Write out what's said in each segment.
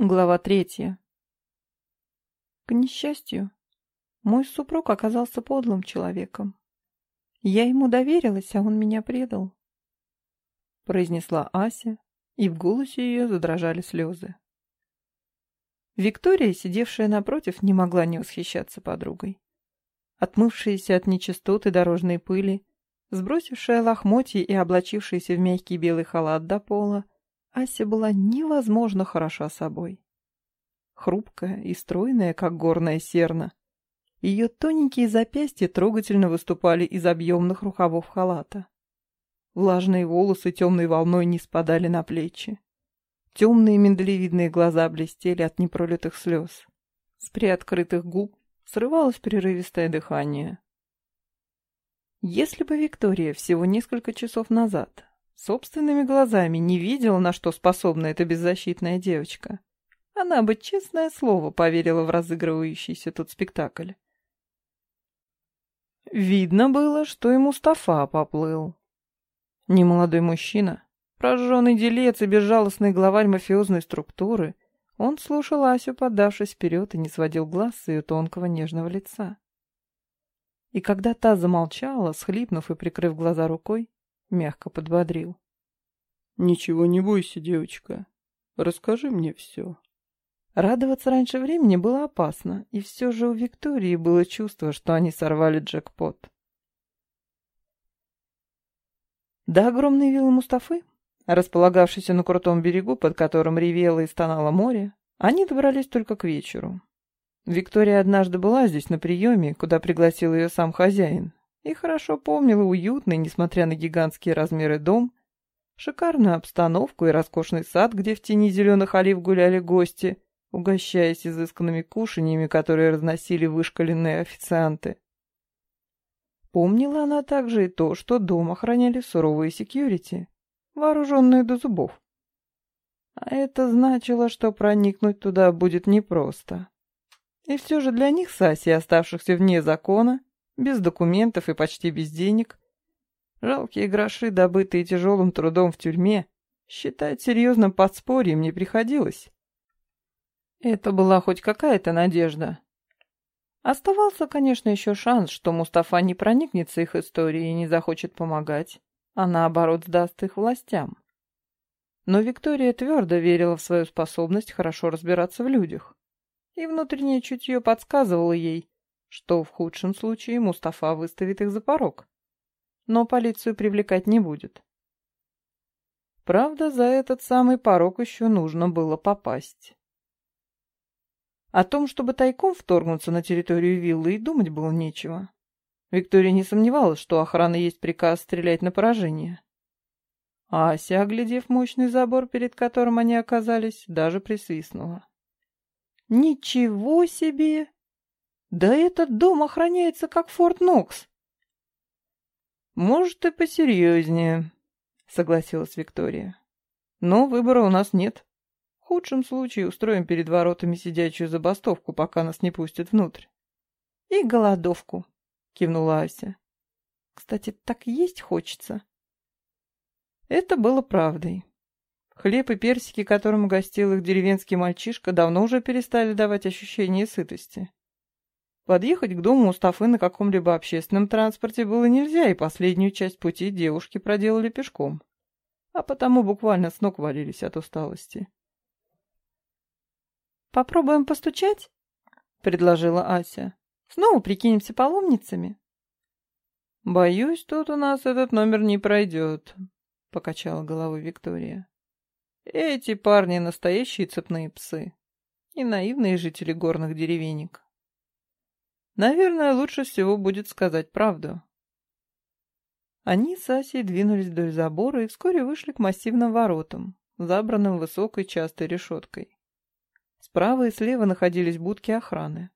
Глава третья. К несчастью, мой супруг оказался подлым человеком. Я ему доверилась, а он меня предал. Произнесла Ася, и в голосе ее задрожали слезы. Виктория, сидевшая напротив, не могла не восхищаться подругой. Отмывшаяся от нечистот и дорожной пыли, сбросившая лохмотья и облачившаяся в мягкий белый халат до пола, Ася была невозможно хороша собой. Хрупкая и стройная, как горная серна. Ее тоненькие запястья трогательно выступали из объемных рукавов халата. Влажные волосы темной волной не спадали на плечи. Темные миндалевидные глаза блестели от непролитых слез. С приоткрытых губ срывалось прерывистое дыхание. Если бы Виктория всего несколько часов назад собственными глазами не видела, на что способна эта беззащитная девочка, она бы, честное слово, поверила в разыгрывающийся тут спектакль. Видно было, что и Мустафа поплыл. Немолодой мужчина, прожженный делец и безжалостный главарь мафиозной структуры, он слушал Асю, подавшись вперед, и не сводил глаз с ее тонкого нежного лица. И когда та замолчала, схлипнув и прикрыв глаза рукой, мягко подбодрил. «Ничего не бойся, девочка. Расскажи мне все». Радоваться раньше времени было опасно, и все же у Виктории было чувство, что они сорвали джекпот. До огромной виллы Мустафы, располагавшейся на крутом берегу, под которым ревело и стонало море, они добрались только к вечеру. Виктория однажды была здесь на приеме, куда пригласил ее сам хозяин, и хорошо помнила уютный, несмотря на гигантские размеры дом, шикарную обстановку и роскошный сад, где в тени зеленых олив гуляли гости, угощаясь изысканными кушаньями, которые разносили вышкаленные официанты. Помнила она также и то, что дом охраняли суровые секьюрити, вооруженные до зубов. А это значило, что проникнуть туда будет непросто. И все же для них, Саси, оставшихся вне закона, без документов и почти без денег. Жалкие гроши, добытые тяжелым трудом в тюрьме, считать серьезным подспорьем не приходилось. Это была хоть какая-то надежда. Оставался, конечно, еще шанс, что Мустафа не проникнется их историей и не захочет помогать, а наоборот сдаст их властям. Но Виктория твердо верила в свою способность хорошо разбираться в людях, и внутреннее чутье подсказывало ей, что в худшем случае Мустафа выставит их за порог, но полицию привлекать не будет. Правда, за этот самый порог еще нужно было попасть. О том, чтобы тайком вторгнуться на территорию виллы, и думать было нечего. Виктория не сомневалась, что охраны есть приказ стрелять на поражение. Ася, оглядев мощный забор, перед которым они оказались, даже присвистнула. «Ничего себе! Да этот дом охраняется как Форт Нокс. Может, и посерьезнее, согласилась Виктория. Но выбора у нас нет. В худшем случае устроим перед воротами сидячую забастовку, пока нас не пустят внутрь. И голодовку, кивнула Ася. Кстати, так есть хочется. Это было правдой. Хлеб и персики, которым угостил их деревенский мальчишка, давно уже перестали давать ощущение сытости. Подъехать к дому Мустафы на каком-либо общественном транспорте было нельзя, и последнюю часть пути девушки проделали пешком. А потому буквально с ног валились от усталости. «Попробуем постучать?» — предложила Ася. «Снова прикинемся паломницами?» «Боюсь, тут у нас этот номер не пройдет», — покачала головой Виктория. «Эти парни — настоящие цепные псы и наивные жители горных деревенек. Наверное, лучше всего будет сказать правду. Они с Асей двинулись вдоль забора и вскоре вышли к массивным воротам, забранным высокой частой решеткой. Справа и слева находились будки охраны.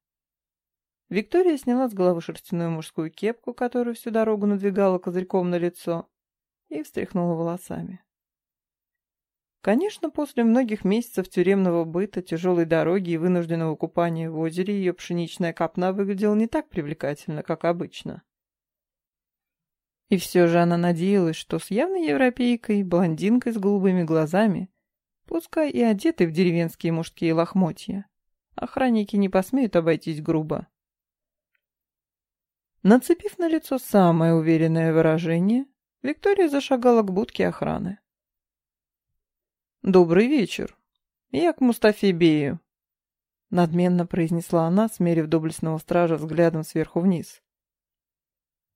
Виктория сняла с головы шерстяную мужскую кепку, которую всю дорогу надвигала козырьком на лицо, и встряхнула волосами. Конечно, после многих месяцев тюремного быта, тяжелой дороги и вынужденного купания в озере ее пшеничная копна выглядела не так привлекательно, как обычно. И все же она надеялась, что с явной европейкой, блондинкой с голубыми глазами, пускай и одетый в деревенские мужские лохмотья. Охранники не посмеют обойтись грубо. Нацепив на лицо самое уверенное выражение, Виктория зашагала к будке охраны. «Добрый вечер. Я к Мустафе Бею», — надменно произнесла она, смерив доблестного стража взглядом сверху вниз.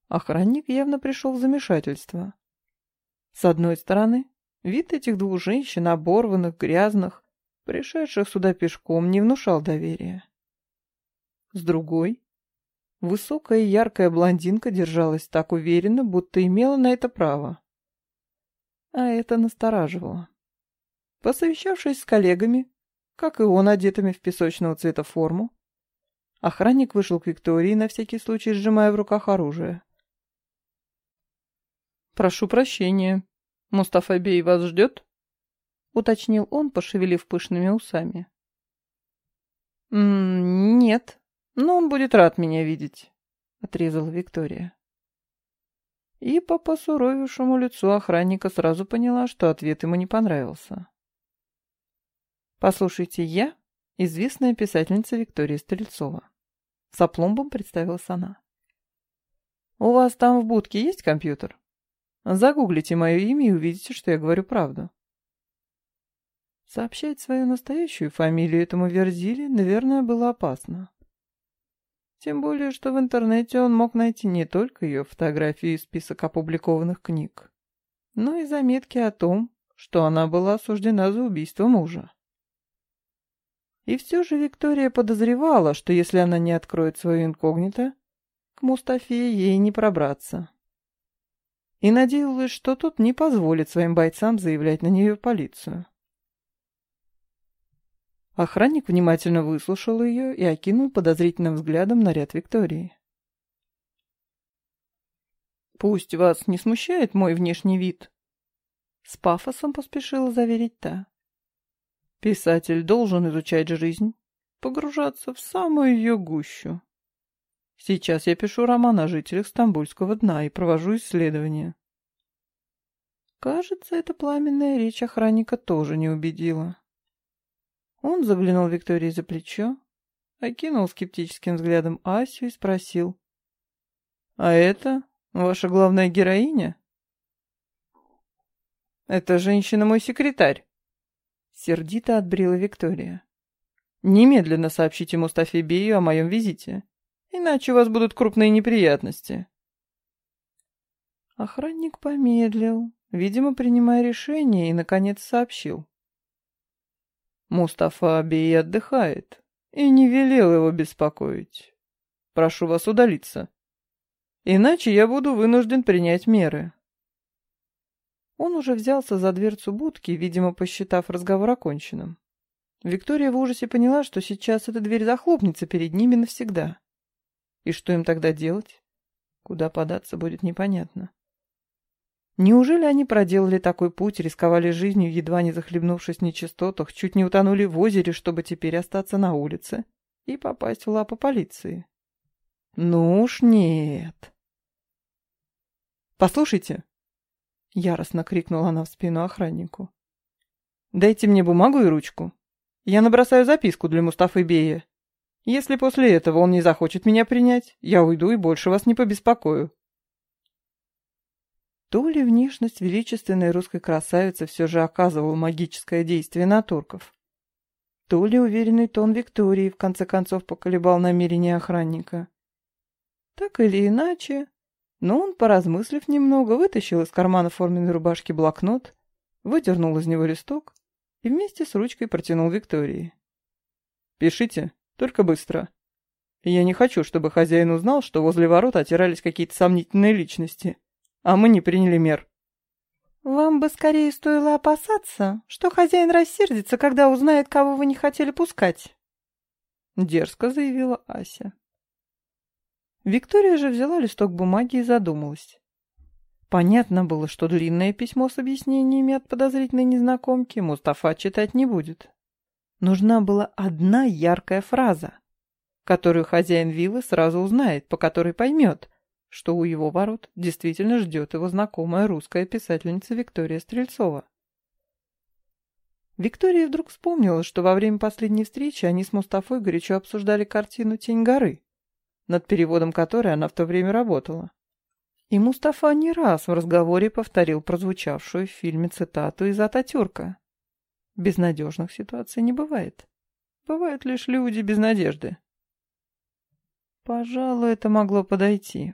Охранник явно пришел в замешательство. С одной стороны, вид этих двух женщин, оборванных, грязных, пришедших сюда пешком, не внушал доверия. С другой, Высокая и яркая блондинка держалась так уверенно, будто имела на это право. А это настораживало. Посовещавшись с коллегами, как и он, одетыми в песочного цвета форму, охранник вышел к Виктории, на всякий случай сжимая в руках оружие. «Прошу прощения. Мустафа Бей вас ждет?» — уточнил он, пошевелив пышными усами. «М -м «Нет», «Но он будет рад меня видеть», — отрезала Виктория. И по посуровившему лицу охранника сразу поняла, что ответ ему не понравился. «Послушайте, я известная писательница Виктория Стрельцова». С опломбом представилась она. «У вас там в будке есть компьютер? Загуглите мое имя и увидите, что я говорю правду». Сообщать свою настоящую фамилию этому Верзиле, наверное, было опасно. Тем более, что в интернете он мог найти не только ее фотографии и список опубликованных книг, но и заметки о том, что она была осуждена за убийство мужа. И все же Виктория подозревала, что если она не откроет свое инкогнито, к Мустафе ей не пробраться. И надеялась, что тот не позволит своим бойцам заявлять на нее полицию. Охранник внимательно выслушал ее и окинул подозрительным взглядом наряд Виктории. «Пусть вас не смущает мой внешний вид», — с пафосом поспешила заверить та. «Писатель должен изучать жизнь, погружаться в самую ее гущу. Сейчас я пишу роман о жителях Стамбульского дна и провожу исследования». Кажется, эта пламенная речь охранника тоже не убедила. Он заглянул Виктории за плечо, окинул скептическим взглядом Асю и спросил. «А это ваша главная героиня?» «Это женщина мой секретарь», — сердито отбрила Виктория. «Немедленно сообщите Мустафе Бею о моем визите, иначе у вас будут крупные неприятности». Охранник помедлил, видимо, принимая решение, и, наконец, сообщил. Мустафа Абей отдыхает и не велел его беспокоить. Прошу вас удалиться. Иначе я буду вынужден принять меры. Он уже взялся за дверцу будки, видимо, посчитав разговор оконченным. Виктория в ужасе поняла, что сейчас эта дверь захлопнется перед ними навсегда. И что им тогда делать? Куда податься будет непонятно. Неужели они проделали такой путь, рисковали жизнью, едва не захлебнувшись в нечистотах, чуть не утонули в озере, чтобы теперь остаться на улице и попасть в лапы полиции? Ну уж нет. «Послушайте!» — яростно крикнула она в спину охраннику. «Дайте мне бумагу и ручку. Я набросаю записку для Мустафы Бея. Если после этого он не захочет меня принять, я уйду и больше вас не побеспокою». То ли внешность величественной русской красавицы все же оказывала магическое действие на турков, то ли уверенный тон Виктории в конце концов поколебал намерение охранника. Так или иначе, но он, поразмыслив немного, вытащил из кармана форменной рубашки блокнот, выдернул из него листок и вместе с ручкой протянул Виктории. «Пишите, только быстро. Я не хочу, чтобы хозяин узнал, что возле ворот отирались какие-то сомнительные личности» а мы не приняли мер. Вам бы скорее стоило опасаться, что хозяин рассердится, когда узнает, кого вы не хотели пускать. Дерзко заявила Ася. Виктория же взяла листок бумаги и задумалась. Понятно было, что длинное письмо с объяснениями от подозрительной незнакомки Мустафа читать не будет. Нужна была одна яркая фраза, которую хозяин виллы сразу узнает, по которой поймет, что у его ворот действительно ждет его знакомая русская писательница Виктория Стрельцова. Виктория вдруг вспомнила, что во время последней встречи они с Мустафой горячо обсуждали картину «Тень горы», над переводом которой она в то время работала. И Мустафа не раз в разговоре повторил прозвучавшую в фильме цитату из Ататюрка. «Безнадежных ситуаций не бывает. Бывают лишь люди без надежды». Пожалуй, это могло подойти.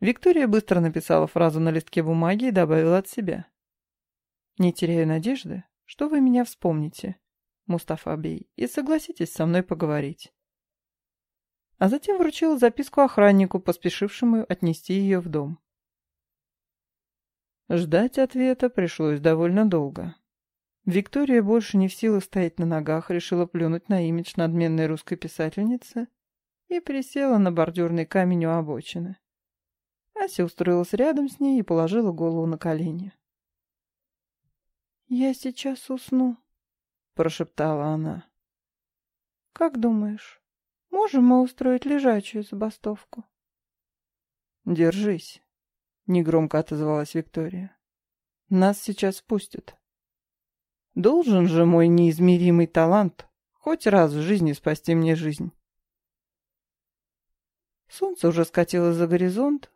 Виктория быстро написала фразу на листке бумаги и добавила от себя. Не теряю надежды, что вы меня вспомните, Мустафа Бей, и согласитесь со мной поговорить. А затем вручила записку охраннику, поспешившему отнести ее в дом. Ждать ответа пришлось довольно долго. Виктория, больше не в силах стоять на ногах, решила плюнуть на имидж надменной русской писательницы и присела на бордюрный камень у обочины. Ася устроилась рядом с ней и положила голову на колени. «Я сейчас усну», — прошептала она. «Как думаешь, можем мы устроить лежачую забастовку?» «Держись», — негромко отозвалась Виктория. «Нас сейчас спустят. Должен же мой неизмеримый талант хоть раз в жизни спасти мне жизнь». Солнце уже скатилось за горизонт,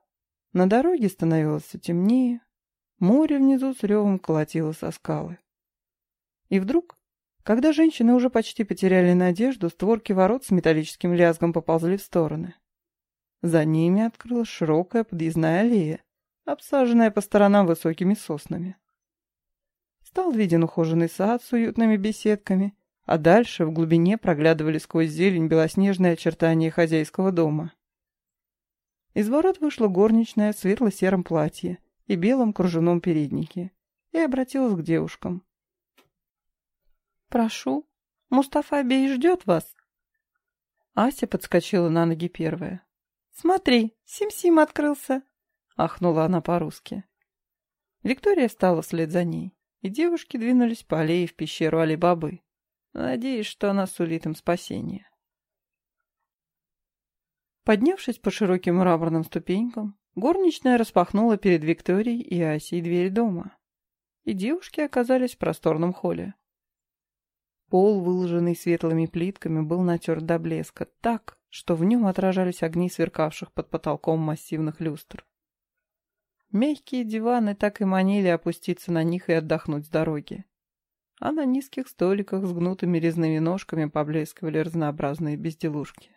на дороге становилось темнее, Море внизу с ревом колотило со скалы. И вдруг, когда женщины уже почти потеряли надежду, створки ворот с металлическим лязгом поползли в стороны. За ними открылась широкая подъездная аллея, обсаженная по сторонам высокими соснами. Стал виден ухоженный сад с уютными беседками, а дальше в глубине проглядывали сквозь зелень белоснежные очертания хозяйского дома. Из ворот вышла горничная в светло-сером платье, и белом кружевном переднике и обратилась к девушкам. «Прошу, Мустафа Бей ждет вас». Ася подскочила на ноги первая. «Смотри, Сим-Сим открылся!» — ахнула она по-русски. Виктория встала вслед за ней, и девушки двинулись по аллее в пещеру Али-Бабы, надеясь, что она сулит им спасение. Поднявшись по широким мраморным ступенькам, Горничная распахнула перед Викторией и Асей дверь дома, и девушки оказались в просторном холле. Пол, выложенный светлыми плитками, был натерт до блеска так, что в нем отражались огни сверкавших под потолком массивных люстр. Мягкие диваны так и манили опуститься на них и отдохнуть с дороги. А на низких столиках с гнутыми резными ножками поблескивали разнообразные безделушки.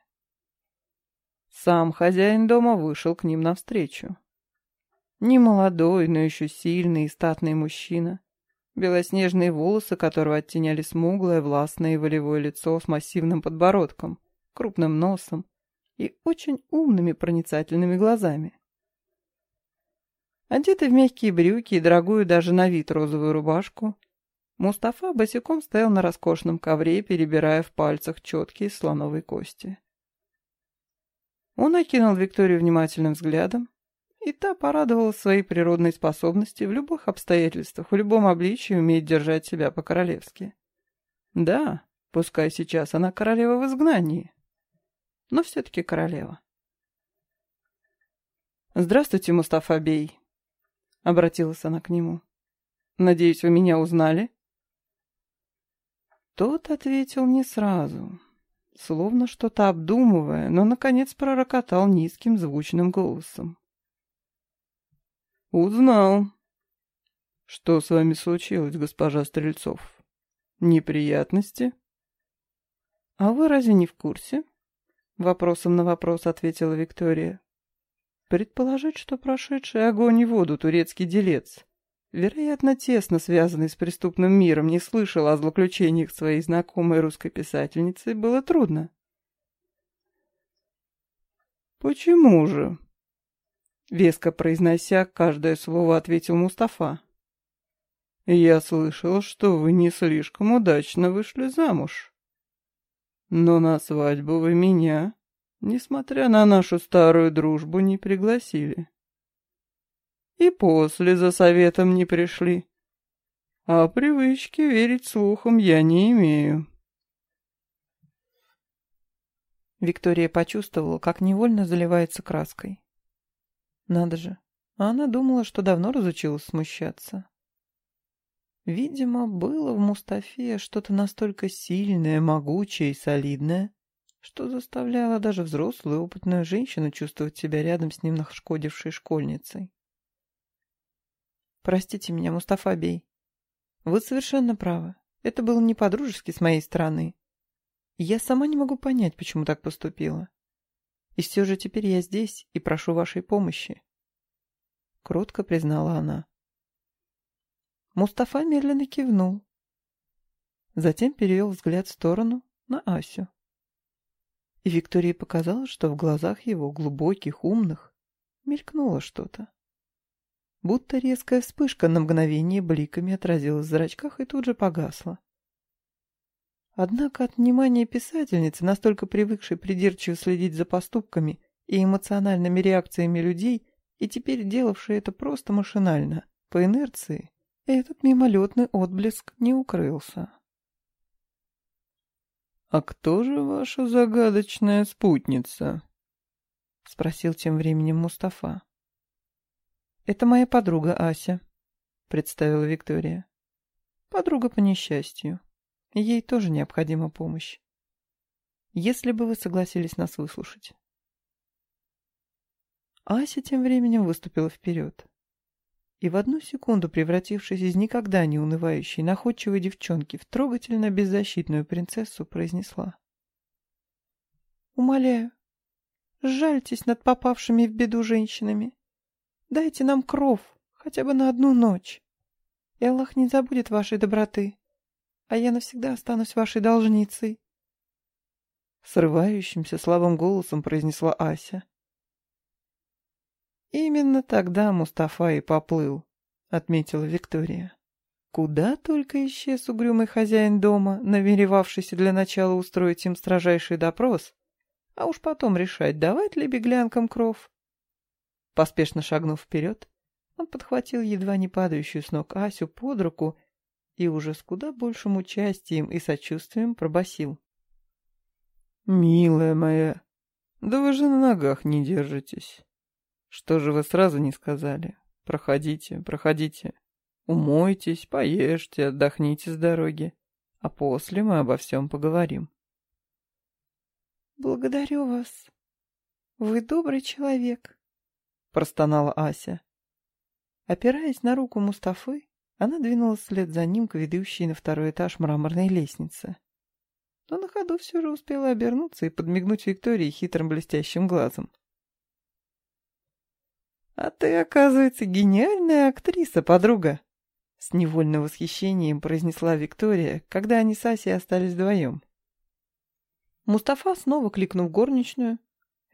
Сам хозяин дома вышел к ним навстречу. Немолодой, но еще сильный и статный мужчина, белоснежные волосы которого оттеняли смуглое, властное и волевое лицо с массивным подбородком, крупным носом и очень умными проницательными глазами. Одетый в мягкие брюки и дорогую даже на вид розовую рубашку, Мустафа босиком стоял на роскошном ковре, перебирая в пальцах четкие слоновой кости. Он окинул Викторию внимательным взглядом, и та порадовала своей природной способности в любых обстоятельствах, в любом обличии уметь держать себя по-королевски. Да, пускай сейчас она королева в изгнании, но все-таки королева. «Здравствуйте, Мустафа Бей», — обратилась она к нему. «Надеюсь, вы меня узнали?» Тот ответил не сразу словно что-то обдумывая, но, наконец, пророкотал низким звучным голосом. «Узнал. Что с вами случилось, госпожа Стрельцов? Неприятности?» «А вы разве не в курсе?» Вопросом на вопрос ответила Виктория. «Предположить, что прошедший огонь и воду турецкий делец вероятно, тесно связанный с преступным миром, не слышал о злоключениях своей знакомой русской писательницы, было трудно. «Почему же?» Веско произнося каждое слово, ответил Мустафа. «Я слышал, что вы не слишком удачно вышли замуж. Но на свадьбу вы меня, несмотря на нашу старую дружбу, не пригласили и после за советом не пришли. А привычки верить слухам я не имею. Виктория почувствовала, как невольно заливается краской. Надо же, а она думала, что давно разучилась смущаться. Видимо, было в Мустафе что-то настолько сильное, могучее и солидное, что заставляло даже взрослую опытную женщину чувствовать себя рядом с ним нашкодившей школьницей. «Простите меня, Мустафа Бей. Вы совершенно правы. Это было не по-дружески с моей стороны. Я сама не могу понять, почему так поступила. И все же теперь я здесь и прошу вашей помощи. Кротко признала она. Мустафа медленно кивнул. Затем перевел взгляд в сторону на Асю. И Виктории показалось, что в глазах его, глубоких, умных, мелькнуло что-то. Будто резкая вспышка на мгновение бликами отразилась в зрачках и тут же погасла. Однако от внимания писательницы, настолько привыкшей придирчиво следить за поступками и эмоциональными реакциями людей, и теперь делавшей это просто машинально, по инерции, этот мимолетный отблеск не укрылся. «А кто же ваша загадочная спутница?» — спросил тем временем Мустафа. «Это моя подруга Ася», — представила Виктория. «Подруга по несчастью». Ей тоже необходима помощь. Если бы вы согласились нас выслушать. Ася тем временем выступила вперед. И в одну секунду, превратившись из никогда не унывающей, находчивой девчонки в трогательно беззащитную принцессу, произнесла. «Умоляю, жальтесь над попавшими в беду женщинами. Дайте нам кров хотя бы на одну ночь, и Аллах не забудет вашей доброты а я навсегда останусь вашей должницей. Срывающимся слабым голосом произнесла Ася. Именно тогда Мустафа и поплыл, отметила Виктория. Куда только исчез угрюмый хозяин дома, намеревавшийся для начала устроить им строжайший допрос, а уж потом решать, давать ли беглянкам кров. Поспешно шагнув вперед, он подхватил едва не падающую с ног Асю под руку и уже с куда большим участием и сочувствием пробасил. «Милая моя, да вы же на ногах не держитесь. Что же вы сразу не сказали? Проходите, проходите. Умойтесь, поешьте, отдохните с дороги, а после мы обо всем поговорим». «Благодарю вас. Вы добрый человек», — простонала Ася. Опираясь на руку Мустафы, она двинулась вслед за ним к ведущей на второй этаж мраморной лестнице. Но на ходу все же успела обернуться и подмигнуть Виктории хитрым блестящим глазом. «А ты, оказывается, гениальная актриса, подруга!» С невольным восхищением произнесла Виктория, когда они с Асей остались вдвоем. Мустафа, снова кликнув горничную,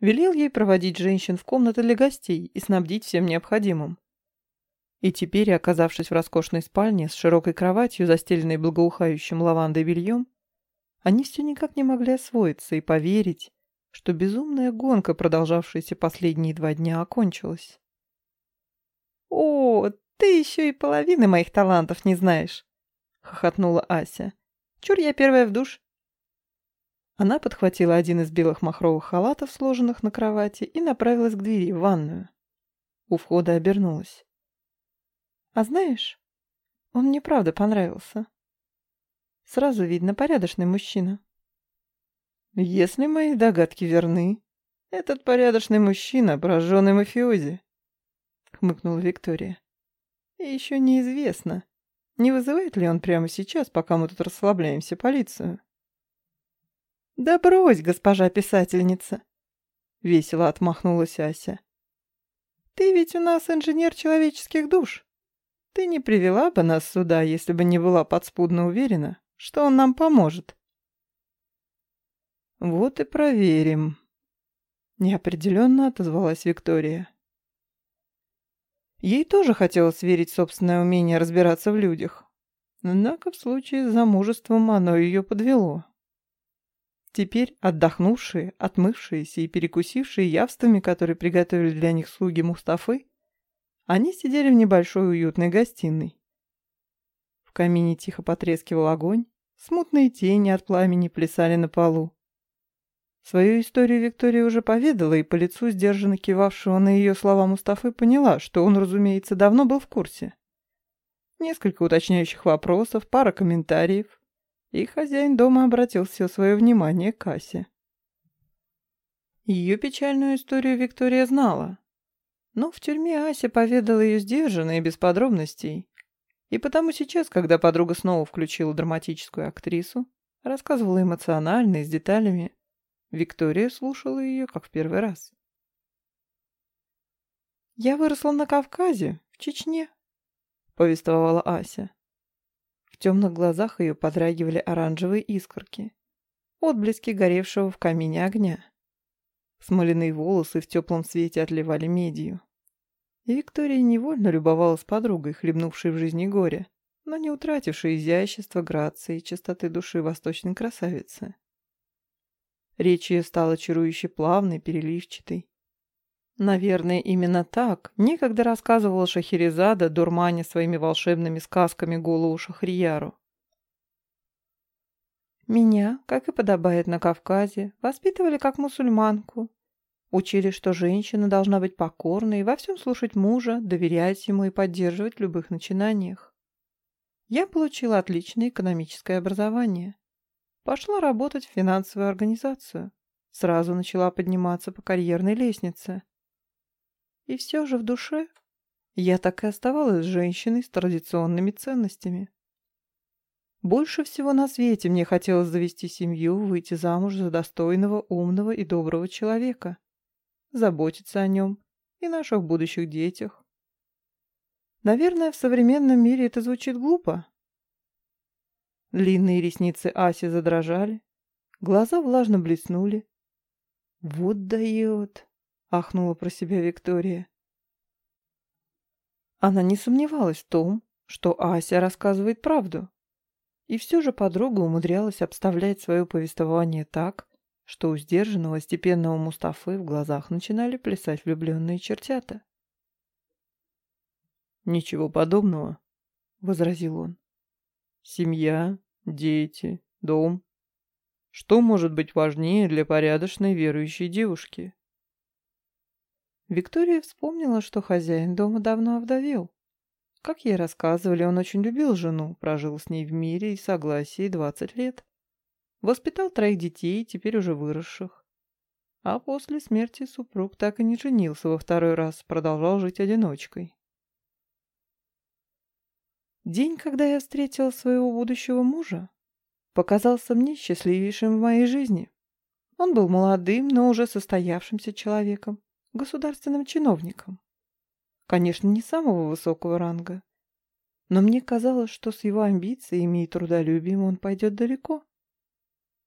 велел ей проводить женщин в комнаты для гостей и снабдить всем необходимым. И теперь, оказавшись в роскошной спальне с широкой кроватью, застеленной благоухающим лавандой бельем, они все никак не могли освоиться и поверить, что безумная гонка, продолжавшаяся последние два дня, окончилась. «О, ты еще и половины моих талантов не знаешь!» — хохотнула Ася. «Чур я первая в душ!» Она подхватила один из белых махровых халатов, сложенных на кровати, и направилась к двери в ванную. У входа обернулась. А знаешь, он мне правда понравился. Сразу видно, порядочный мужчина. Если мои догадки верны, этот порядочный мужчина — прожженный мафиози, — хмыкнула Виктория. И еще неизвестно, не вызывает ли он прямо сейчас, пока мы тут расслабляемся, полицию. «Да брось, госпожа писательница!» — весело отмахнулась Ася. «Ты ведь у нас инженер человеческих душ. Ты не привела бы нас сюда, если бы не была подспудно уверена, что он нам поможет. Вот и проверим. Неопределенно отозвалась Виктория. Ей тоже хотелось верить собственное умение разбираться в людях. Однако в случае с замужеством оно ее подвело. Теперь отдохнувшие, отмывшиеся и перекусившие явствами, которые приготовили для них слуги Мустафы, они сидели в небольшой уютной гостиной. В камине тихо потрескивал огонь, смутные тени от пламени плясали на полу. Свою историю Виктория уже поведала, и по лицу сдержанно кивавшего на ее слова Мустафы поняла, что он, разумеется, давно был в курсе. Несколько уточняющих вопросов, пара комментариев. И хозяин дома обратил все свое внимание к Асе. Ее печальную историю Виктория знала. Но в тюрьме Ася поведала ее сдержанно и без подробностей. И потому сейчас, когда подруга снова включила драматическую актрису, рассказывала эмоционально и с деталями, Виктория слушала ее, как в первый раз. «Я выросла на Кавказе, в Чечне», — повествовала Ася. В темных глазах ее подрагивали оранжевые искорки, отблески горевшего в камине огня. Смоляные волосы в теплом свете отливали медью. И Виктория невольно любовалась подругой, хлебнувшей в жизни горе, но не утратившей изящества, грации и чистоты души восточной красавицы. Речь ее стала чарующе плавной, переливчатой. Наверное, именно так некогда рассказывала Шахерезада, дурманя своими волшебными сказками голову Шахрияру. Меня, как и подобает на Кавказе, воспитывали как мусульманку. Учили, что женщина должна быть покорной и во всем слушать мужа, доверять ему и поддерживать в любых начинаниях. Я получила отличное экономическое образование. Пошла работать в финансовую организацию. Сразу начала подниматься по карьерной лестнице. И все же в душе я так и оставалась женщиной с традиционными ценностями. Больше всего на свете мне хотелось завести семью, выйти замуж за достойного, умного и доброго человека, заботиться о нем и наших будущих детях. Наверное, в современном мире это звучит глупо. Длинные ресницы Аси задрожали, глаза влажно блеснули. «Вот дает!» ахнула про себя Виктория. Она не сомневалась в том, что Ася рассказывает правду. И все же подруга умудрялась обставлять свое повествование так, что у сдержанного степенного Мустафы в глазах начинали плясать влюбленные чертята. «Ничего подобного», — возразил он. «Семья, дети, дом. Что может быть важнее для порядочной верующей девушки?» Виктория вспомнила, что хозяин дома давно овдовел. Как ей рассказывали, он очень любил жену, прожил с ней в мире и согласии 20 лет. Воспитал троих детей, теперь уже выросших. А после смерти супруг так и не женился во второй раз, продолжал жить одиночкой. День, когда я встретила своего будущего мужа, показался мне счастливейшим в моей жизни. Он был молодым, но уже состоявшимся человеком государственным чиновником. Конечно, не самого высокого ранга, но мне казалось, что с его амбициями и трудолюбием он пойдет далеко.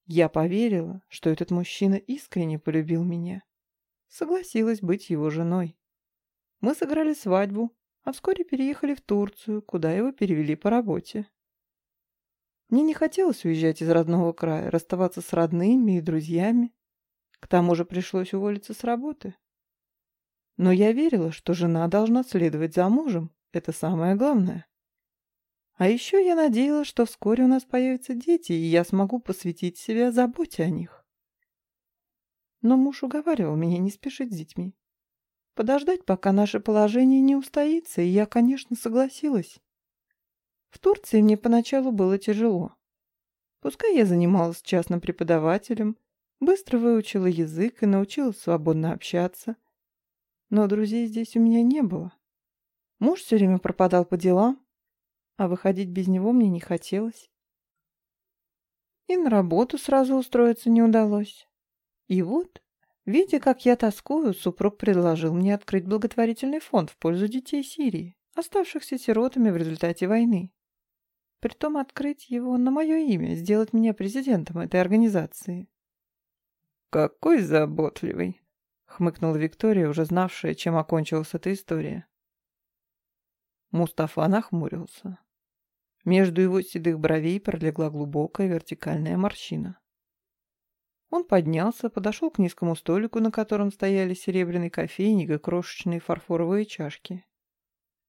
Я поверила, что этот мужчина искренне полюбил меня. Согласилась быть его женой. Мы сыграли свадьбу, а вскоре переехали в Турцию, куда его перевели по работе. Мне не хотелось уезжать из родного края, расставаться с родными и друзьями. К тому же пришлось уволиться с работы. Но я верила, что жена должна следовать за мужем. Это самое главное. А еще я надеялась, что вскоре у нас появятся дети, и я смогу посвятить себя заботе о них. Но муж уговаривал меня не спешить с детьми. Подождать, пока наше положение не устоится, и я, конечно, согласилась. В Турции мне поначалу было тяжело. Пускай я занималась частным преподавателем, быстро выучила язык и научилась свободно общаться – но друзей здесь у меня не было. Муж все время пропадал по делам, а выходить без него мне не хотелось. И на работу сразу устроиться не удалось. И вот, видя, как я тоскую, супруг предложил мне открыть благотворительный фонд в пользу детей Сирии, оставшихся сиротами в результате войны. Притом открыть его на мое имя, сделать меня президентом этой организации. «Какой заботливый!» Хмыкнула Виктория, уже знавшая, чем окончилась эта история. Мустафа нахмурился. Между его седых бровей пролегла глубокая вертикальная морщина. Он поднялся, подошел к низкому столику, на котором стояли серебряный кофейник и крошечные фарфоровые чашки.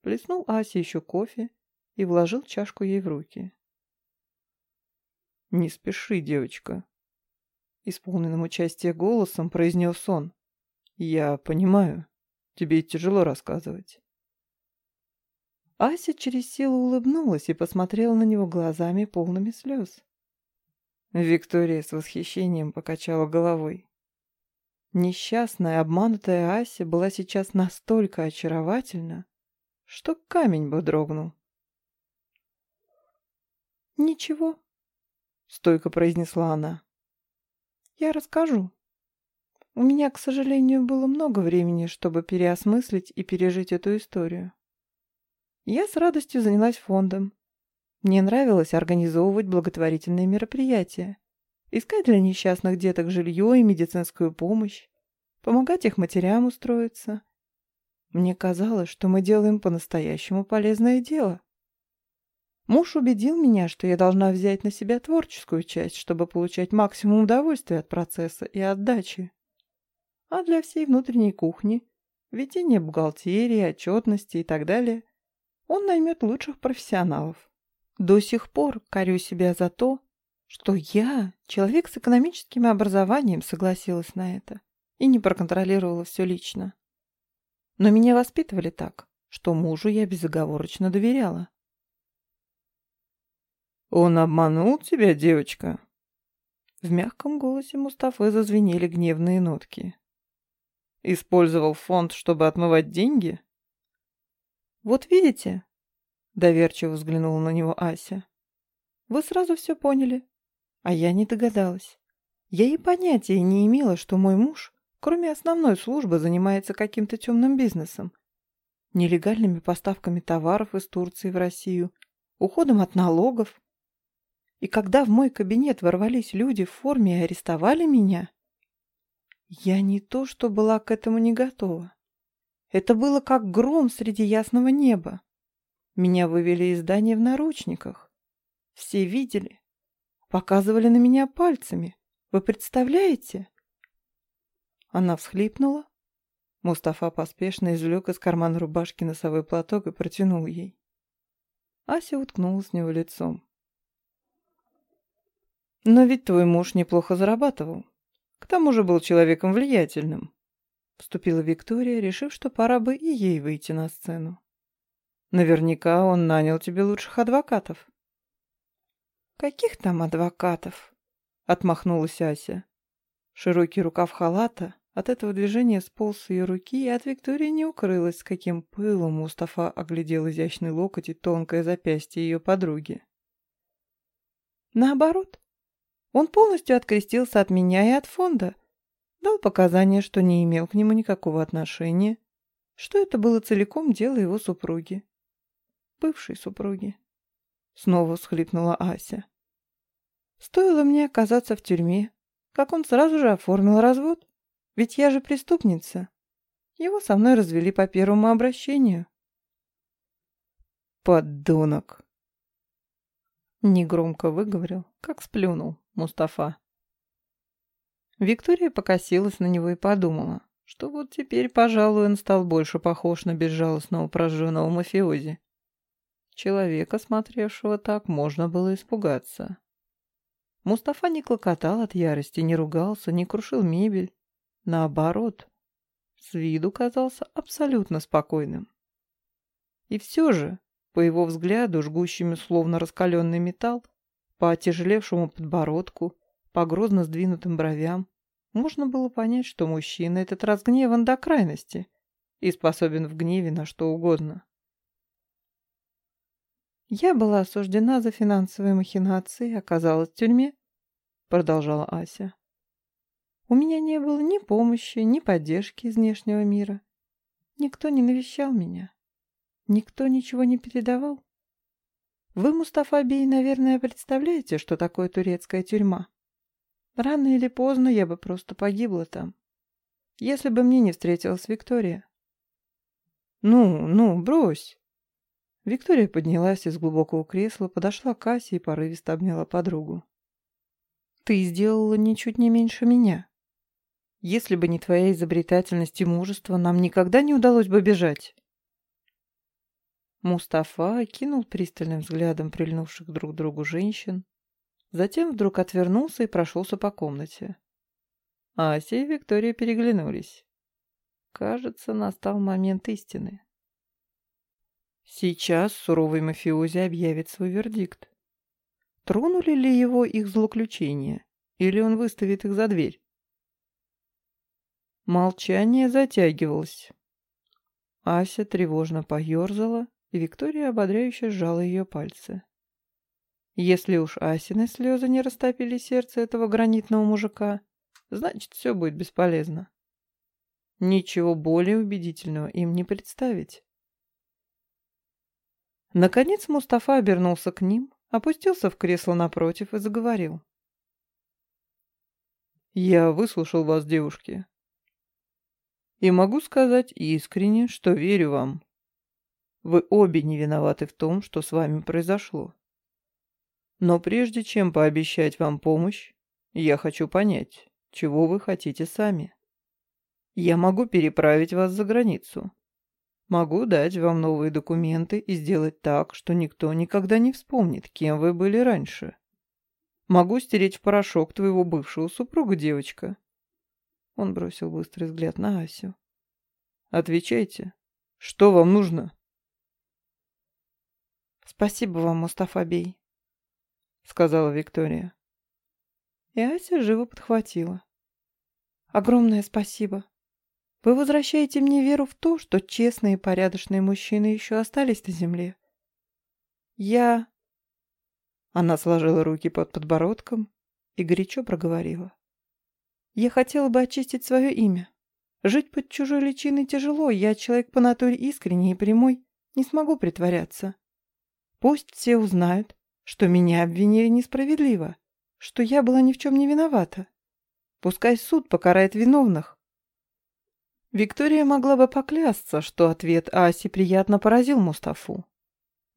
Плеснул Асе еще кофе и вложил чашку ей в руки. «Не спеши, девочка», — исполненным участия голосом произнес он. «Я понимаю. Тебе тяжело рассказывать». Ася через силу улыбнулась и посмотрела на него глазами полными слез. Виктория с восхищением покачала головой. Несчастная, обманутая Ася была сейчас настолько очаровательна, что камень бы дрогнул. «Ничего», — стойко произнесла она. «Я расскажу. У меня, к сожалению, было много времени, чтобы переосмыслить и пережить эту историю. Я с радостью занялась фондом. Мне нравилось организовывать благотворительные мероприятия, искать для несчастных деток жилье и медицинскую помощь, помогать их матерям устроиться. Мне казалось, что мы делаем по-настоящему полезное дело. Муж убедил меня, что я должна взять на себя творческую часть, чтобы получать максимум удовольствия от процесса и отдачи. А для всей внутренней кухни, ведения бухгалтерии, отчетности и так далее – он наймет лучших профессионалов. До сих пор корю себя за то, что я, человек с экономическим образованием, согласилась на это и не проконтролировала все лично. Но меня воспитывали так, что мужу я безоговорочно доверяла. «Он обманул тебя, девочка?» В мягком голосе Мустафы зазвенели гневные нотки. «Использовал фонд, чтобы отмывать деньги?» «Вот видите?» — доверчиво взглянула на него Ася. «Вы сразу все поняли, а я не догадалась. Я и понятия не имела, что мой муж, кроме основной службы, занимается каким-то темным бизнесом. Нелегальными поставками товаров из Турции в Россию, уходом от налогов. И когда в мой кабинет ворвались люди в форме и арестовали меня, я не то что была к этому не готова. Это было как гром среди ясного неба. Меня вывели из здания в наручниках. Все видели. Показывали на меня пальцами. Вы представляете? Она всхлипнула. Мустафа поспешно извлек из кармана рубашки носовой платок и протянул ей. Ася уткнулась в него лицом. «Но ведь твой муж неплохо зарабатывал. К тому же был человеком влиятельным. Вступила Виктория, решив, что пора бы и ей выйти на сцену. Наверняка он нанял тебе лучших адвокатов. Каких там адвокатов? Отмахнулась Ася. Широкий рукав халата от этого движения сполз с ее руки, и от Виктории не укрылось, с каким пылом Мустафа оглядел изящный локоть и тонкое запястье ее подруги. Наоборот, он полностью открестился от меня и от фонда, дал показания, что не имел к нему никакого отношения, что это было целиком дело его супруги. Бывшей супруги. Снова схлипнула Ася. Стоило мне оказаться в тюрьме, как он сразу же оформил развод. Ведь я же преступница. Его со мной развели по первому обращению. Подонок. Негромко выговорил, как сплюнул Мустафа. Виктория покосилась на него и подумала, что вот теперь, пожалуй, он стал больше похож на безжалостного прожженного мафиози. Человека, смотревшего так, можно было испугаться. Мустафа не клокотал от ярости, не ругался, не крушил мебель. Наоборот, с виду казался абсолютно спокойным. И все же, по его взгляду, жгущими словно раскаленный металл, по отяжелевшему подбородку, по грозно сдвинутым бровям можно было понять, что мужчина этот разгневан до крайности и способен в гневе на что угодно. «Я была осуждена за финансовые махинации, оказалась в тюрьме», — продолжала Ася. «У меня не было ни помощи, ни поддержки из внешнего мира. Никто не навещал меня. Никто ничего не передавал. Вы, Мустафа Бей, наверное, представляете, что такое турецкая тюрьма?» Рано или поздно я бы просто погибла там, если бы мне не встретилась Виктория. «Ну, ну, брось!» Виктория поднялась из глубокого кресла, подошла к Асе и порывисто обняла подругу. «Ты сделала ничуть не меньше меня. Если бы не твоя изобретательность и мужество, нам никогда не удалось бы бежать». Мустафа кинул пристальным взглядом прильнувших друг к другу женщин, Затем вдруг отвернулся и прошелся по комнате. Ася и Виктория переглянулись. Кажется, настал момент истины. Сейчас суровый мафиози объявит свой вердикт. Тронули ли его их злоключения, или он выставит их за дверь? Молчание затягивалось. Ася тревожно поерзала, Виктория ободряюще сжала ее пальцы. Если уж Асины слезы не растопили сердце этого гранитного мужика, значит, все будет бесполезно. Ничего более убедительного им не представить. Наконец Мустафа обернулся к ним, опустился в кресло напротив и заговорил. «Я выслушал вас, девушки. И могу сказать искренне, что верю вам. Вы обе не виноваты в том, что с вами произошло. Но прежде чем пообещать вам помощь, я хочу понять, чего вы хотите сами. Я могу переправить вас за границу. Могу дать вам новые документы и сделать так, что никто никогда не вспомнит, кем вы были раньше. Могу стереть в порошок твоего бывшего супруга, девочка. Он бросил быстрый взгляд на Асю. Отвечайте. Что вам нужно? Спасибо вам, Мустафа Бей, сказала Виктория. И Ася живо подхватила. Огромное спасибо. Вы возвращаете мне веру в то, что честные и порядочные мужчины еще остались на земле. Я... Она сложила руки под подбородком и горячо проговорила. Я хотела бы очистить свое имя. Жить под чужой личиной тяжело, я человек по натуре искренний и прямой, не смогу притворяться. Пусть все узнают, что меня обвинили несправедливо, что я была ни в чем не виновата. Пускай суд покарает виновных, Виктория могла бы поклясться, что ответ Аси приятно поразил Мустафу.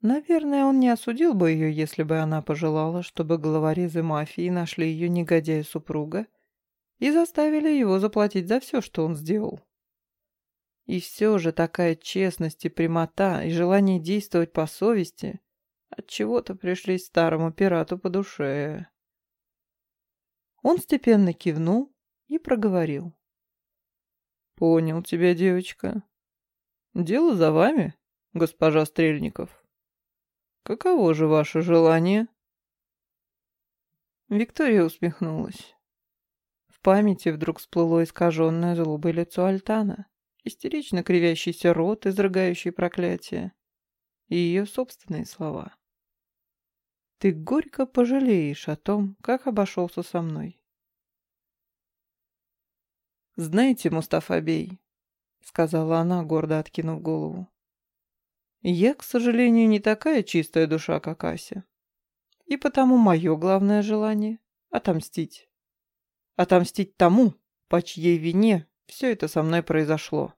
Наверное, он не осудил бы ее, если бы она пожелала, чтобы головорезы мафии нашли ее негодяя-супруга и заставили его заплатить за все, что он сделал. И все же такая честность и прямота и желание действовать по совести от чего то пришлись старому пирату по душе. Он степенно кивнул и проговорил. Понял тебя, девочка. Дело за вами, госпожа Стрельников. Каково же ваше желание? Виктория усмехнулась. В памяти вдруг всплыло искаженное злобое лицо Альтана, истерично кривящийся рот, изрыгающий проклятие, и ее собственные слова. «Ты горько пожалеешь о том, как обошелся со мной. «Знаете, Мустафа Бей», — сказала она, гордо откинув голову, «я, к сожалению, не такая чистая душа, как Ася. И потому мое главное желание — отомстить. Отомстить тому, по чьей вине все это со мной произошло».